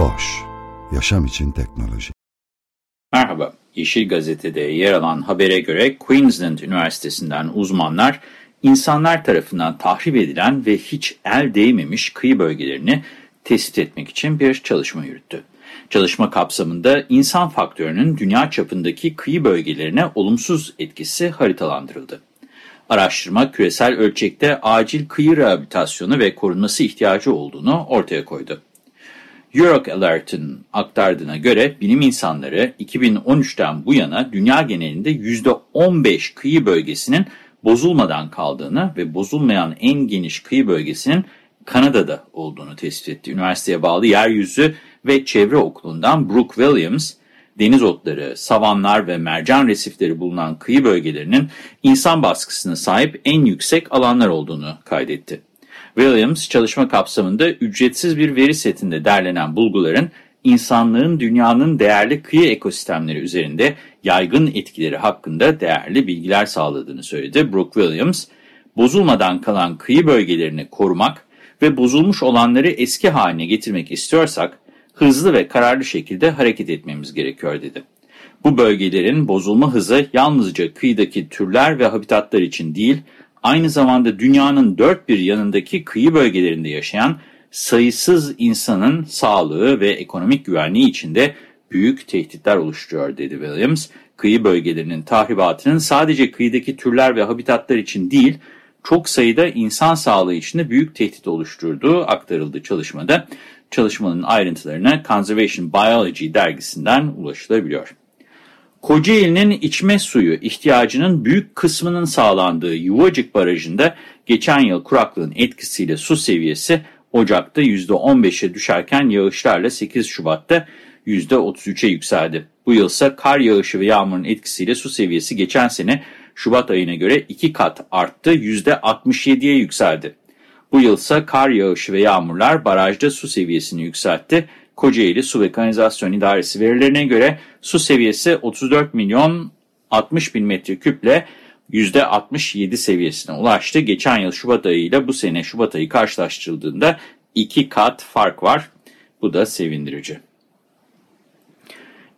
Boş, yaşam için teknoloji. Merhaba, Yeşil Gazete'de yer alan habere göre Queensland Üniversitesi'nden uzmanlar, insanlar tarafından tahrip edilen ve hiç el değmemiş kıyı bölgelerini tespit etmek için bir çalışma yürüttü. Çalışma kapsamında insan faktörünün dünya çapındaki kıyı bölgelerine olumsuz etkisi haritalandırıldı. Araştırma küresel ölçekte acil kıyı rehabilitasyonu ve korunması ihtiyacı olduğunu ortaya koydu. Euroc-Alert'ın aktardığına göre bilim insanları 2013'ten bu yana dünya genelinde %15 kıyı bölgesinin bozulmadan kaldığını ve bozulmayan en geniş kıyı bölgesinin Kanada'da olduğunu tespit etti. Üniversiteye bağlı Yeryüzü ve Çevre Okulu'ndan Brooke Williams, deniz otları, savanlar ve mercan resifleri bulunan kıyı bölgelerinin insan baskısına sahip en yüksek alanlar olduğunu kaydetti. Williams, çalışma kapsamında ücretsiz bir veri setinde derlenen bulguların insanlığın dünyanın değerli kıyı ekosistemleri üzerinde yaygın etkileri hakkında değerli bilgiler sağladığını söyledi. Brooke Williams, bozulmadan kalan kıyı bölgelerini korumak ve bozulmuş olanları eski haline getirmek istiyorsak, hızlı ve kararlı şekilde hareket etmemiz gerekiyor dedi. Bu bölgelerin bozulma hızı yalnızca kıyıdaki türler ve habitatlar için değil, aynı zamanda dünyanın dört bir yanındaki kıyı bölgelerinde yaşayan sayısız insanın sağlığı ve ekonomik güvenliği içinde büyük tehditler oluşturuyor dedi Williams. Kıyı bölgelerinin tahribatının sadece kıyıdaki türler ve habitatlar için değil, çok sayıda insan sağlığı için de büyük tehdit oluşturduğu aktarıldı çalışmada. Çalışmanın ayrıntılarına Conservation Biology dergisinden ulaşılabiliyor. Kocaeli'nin içme suyu ihtiyacının büyük kısmının sağlandığı Yuvacık Barajı'nda geçen yıl kuraklığın etkisiyle su seviyesi Ocak'ta %15'e düşerken yağışlarla 8 Şubat'ta %33'e yükseldi. Bu yılsa kar yağışı ve yağmurun etkisiyle su seviyesi geçen sene Şubat ayına göre 2 kat arttı, %67'ye yükseldi. Bu yılsa kar yağışı ve yağmurlar barajda su seviyesini yükseltti. Kocaeli Su ve Kanalizasyon İdaresi verilerine göre su seviyesi 34 milyon 60 bin metreküple %67 seviyesine ulaştı. Geçen yıl Şubat ayı ile bu sene Şubat ayı karşılaştırıldığında 2 kat fark var. Bu da sevindirici.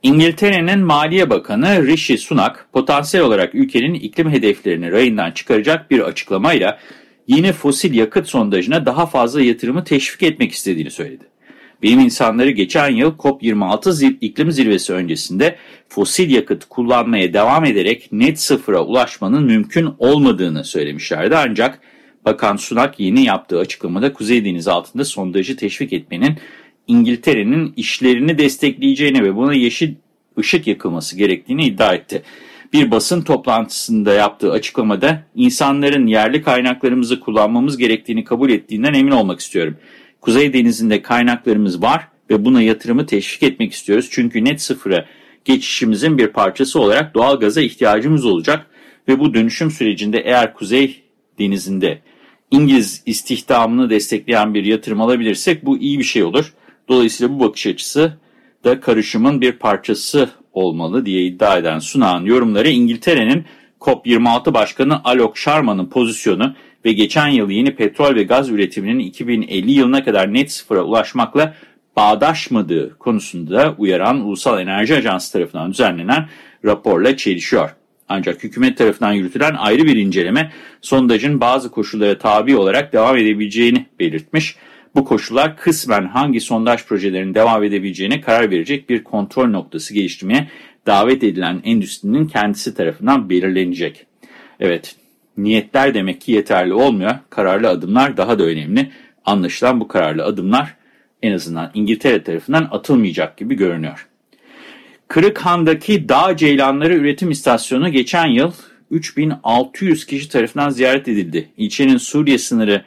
İngiltere'nin Maliye Bakanı Rishi Sunak, potansiyel olarak ülkenin iklim hedeflerini rayından çıkaracak bir açıklamayla yine fosil yakıt sondajına daha fazla yatırımı teşvik etmek istediğini söyledi. Bilim insanları geçen yıl COP26 zil, iklim zirvesi öncesinde fosil yakıt kullanmaya devam ederek net sıfıra ulaşmanın mümkün olmadığını söylemişlerdi. Ancak Bakan Sunak yeni yaptığı açıklamada Kuzey Deniz altında sondajı teşvik etmenin İngiltere'nin işlerini destekleyeceğini ve buna yeşil ışık yakılması gerektiğini iddia etti. Bir basın toplantısında yaptığı açıklamada insanların yerli kaynaklarımızı kullanmamız gerektiğini kabul ettiğinden emin olmak istiyorum. Kuzey Denizi'nde kaynaklarımız var ve buna yatırımı teşvik etmek istiyoruz. Çünkü net sıfıra geçişimizin bir parçası olarak doğal gaza ihtiyacımız olacak ve bu dönüşüm sürecinde eğer Kuzey Denizi'nde İngiliz istihdamını destekleyen bir yatırım alabilirsek bu iyi bir şey olur. Dolayısıyla bu bakış açısı da karışımın bir parçası olmalı diye iddia eden Sunağ'ın yorumları İngiltere'nin COP26 Başkanı Alok Sharma'nın pozisyonu ve geçen yıl yeni petrol ve gaz üretiminin 2050 yılına kadar net sıfıra ulaşmakla bağdaşmadığı konusunda uyaran Ulusal Enerji Ajansı tarafından düzenlenen raporla çelişiyor. Ancak hükümet tarafından yürütülen ayrı bir inceleme sondajın bazı koşullara tabi olarak devam edebileceğini belirtmiş. Bu koşullar kısmen hangi sondaj projelerinin devam edebileceğine karar verecek bir kontrol noktası geliştirmeye davet edilen endüstrinin kendisi tarafından belirlenecek. Evet, niyetler demek ki yeterli olmuyor. Kararlı adımlar daha da önemli. Anlaşılan bu kararlı adımlar en azından İngiltere tarafından atılmayacak gibi görünüyor. Kırıkhan'daki dağ ceylanları üretim istasyonu geçen yıl 3600 kişi tarafından ziyaret edildi. İlçenin Suriye sınırı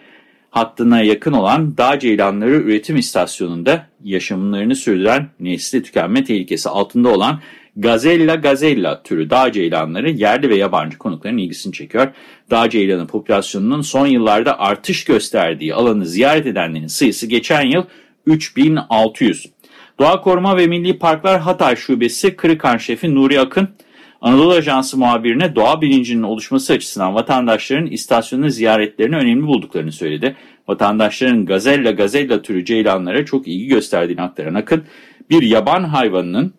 hattına yakın olan dağ ceylanları üretim istasyonunda yaşamlarını sürdüren nesli tükenme tehlikesi altında olan Gazella gazella türü dağ ceylanları yerli ve yabancı konukların ilgisini çekiyor. Dağ ceylanı popülasyonunun son yıllarda artış gösterdiği alanı ziyaret edenlerin sayısı geçen yıl 3600. Doğa Koruma ve Milli Parklar Hatay Şubesi Kırıkan Şefi Nuri Akın, Anadolu Ajansı muhabirine doğa bilincinin oluşması açısından vatandaşların istasyonu ziyaretlerini önemli bulduklarını söyledi. Vatandaşların gazella gazella türü ceylanlara çok ilgi gösterdiğini aktaran Akın, bir yaban hayvanının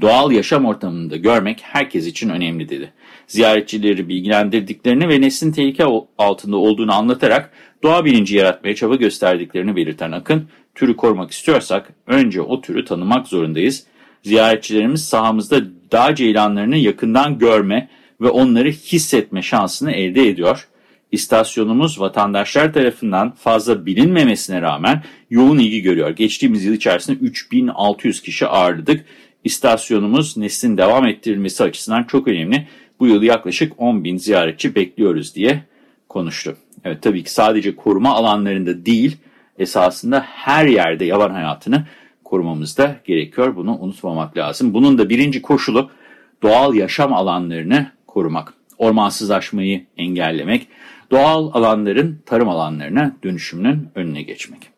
doğal yaşam ortamında görmek herkes için önemli dedi. Ziyaretçileri bilgilendirdiklerini ve neslin tehlike altında olduğunu anlatarak doğa bilinci yaratmaya çaba gösterdiklerini belirten Akın, türü korumak istiyorsak önce o türü tanımak zorundayız. Ziyaretçilerimiz sahamızda dağ ceylanlarını yakından görme ve onları hissetme şansını elde ediyor. İstasyonumuz vatandaşlar tarafından fazla bilinmemesine rağmen yoğun ilgi görüyor. Geçtiğimiz yıl içerisinde 3600 kişi ağırladık. İstasyonumuz neslin devam ettirilmesi açısından çok önemli. Bu yıl yaklaşık 10 bin ziyaretçi bekliyoruz diye konuştu. Evet tabii ki sadece koruma alanlarında değil esasında her yerde yaban hayatını korumamız da gerekiyor. Bunu unutmamak lazım. Bunun da birinci koşulu doğal yaşam alanlarını korumak. Ormansızlaşmayı engellemek, doğal alanların tarım alanlarına dönüşümünün önüne geçmek.